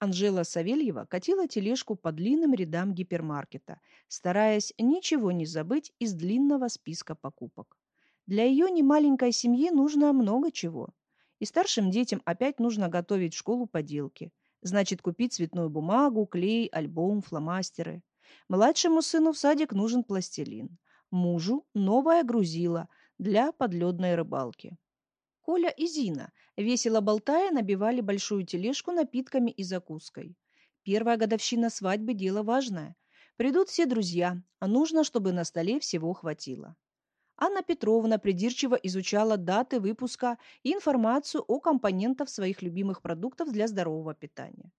Анжела Савельева катила тележку по длинным рядам гипермаркета, стараясь ничего не забыть из длинного списка покупок. Для ее немаленькой семьи нужно много чего. И старшим детям опять нужно готовить в школу поделки. Значит, купить цветную бумагу, клей, альбом, фломастеры. Младшему сыну в садик нужен пластилин. Мужу новая грузила для подледной рыбалки. Коля и Зина, весело болтая, набивали большую тележку напитками и закуской. Первая годовщина свадьбы – дело важное. Придут все друзья, а нужно, чтобы на столе всего хватило. Анна Петровна придирчиво изучала даты выпуска и информацию о компонентах своих любимых продуктов для здорового питания.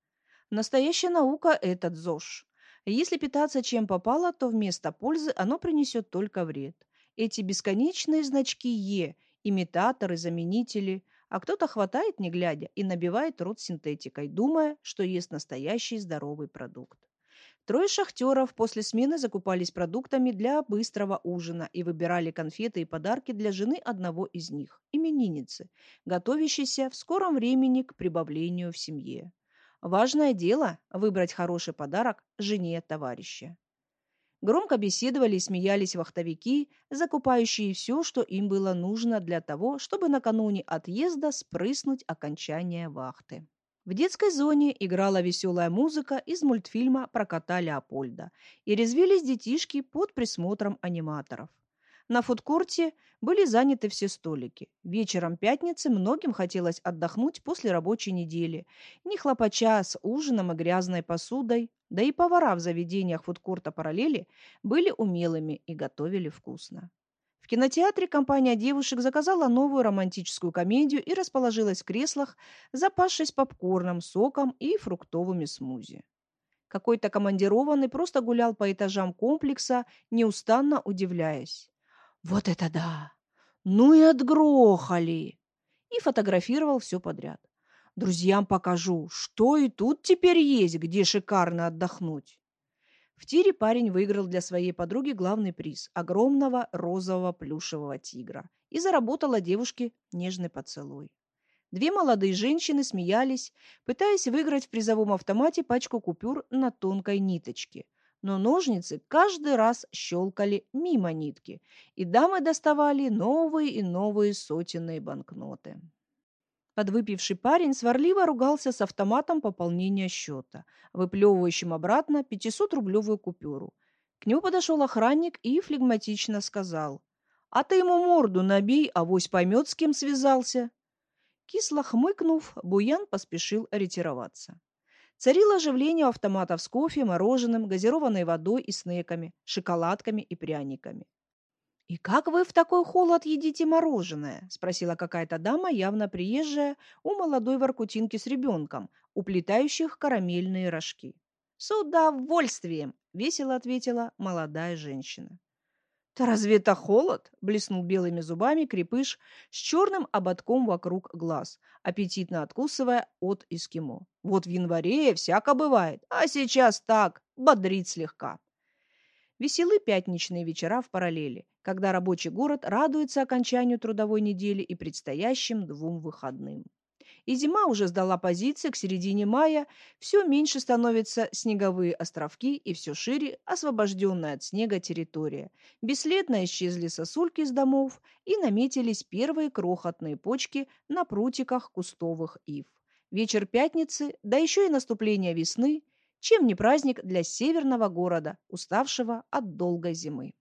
Настоящая наука – это ЗОЖ. Если питаться чем попало, то вместо пользы оно принесет только вред. Эти бесконечные значки Е, имитаторы, заменители, а кто-то хватает не глядя и набивает рот синтетикой, думая, что ест настоящий здоровый продукт. Трое шахтеров после смены закупались продуктами для быстрого ужина и выбирали конфеты и подарки для жены одного из них, именинницы, готовящейся в скором времени к прибавлению в семье. Важное дело – выбрать хороший подарок жене товарища. Громко беседовали и смеялись вахтовики, закупающие все, что им было нужно для того, чтобы накануне отъезда спрыснуть окончание вахты. В детской зоне играла веселая музыка из мультфильма про кота Леопольда, и резвились детишки под присмотром аниматоров. На фудкорте были заняты все столики. Вечером пятницы многим хотелось отдохнуть после рабочей недели, не хлопача с ужином и грязной посудой, да и повара в заведениях фудкорта «Параллели» были умелыми и готовили вкусно кинотеатре компания девушек заказала новую романтическую комедию и расположилась в креслах, запасшись попкорном, соком и фруктовыми смузи. Какой-то командированный просто гулял по этажам комплекса, неустанно удивляясь. «Вот это да! Ну и отгрохали!» И фотографировал все подряд. «Друзьям покажу, что и тут теперь есть, где шикарно отдохнуть!» В тире парень выиграл для своей подруги главный приз – огромного розового плюшевого тигра и заработал о девушке нежный поцелуй. Две молодые женщины смеялись, пытаясь выиграть в призовом автомате пачку купюр на тонкой ниточке. Но ножницы каждый раз щелкали мимо нитки, и дамы доставали новые и новые сотенные банкноты. Подвыпивший парень сварливо ругался с автоматом пополнения счета, выплевывающим обратно 500-рублевую купюру. К нему подошел охранник и флегматично сказал. «А ты ему морду набей, авось поймет, с кем связался». Кисло хмыкнув, Буян поспешил ретироваться. Царило оживление автоматов с кофе, мороженым, газированной водой и снеками, шоколадками и пряниками. «И как вы в такой холод едите мороженое?» – спросила какая-то дама, явно приезжая, у молодой воркутинки с ребенком, уплетающих карамельные рожки. «С удовольствием!» – весело ответила молодая женщина. «Да разве это холод?» – блеснул белыми зубами крепыш с черным ободком вокруг глаз, аппетитно откусывая от эскимо. «Вот в январе всяко бывает, а сейчас так, бодрит слегка». Веселы пятничные вечера в параллели, когда рабочий город радуется окончанию трудовой недели и предстоящим двум выходным. И зима уже сдала позиции, к середине мая все меньше становятся снеговые островки и все шире освобожденная от снега территория. Бесследно исчезли сосульки из домов и наметились первые крохотные почки на прутиках кустовых ив. Вечер пятницы, да еще и наступление весны чем не праздник для северного города, уставшего от долгой зимы.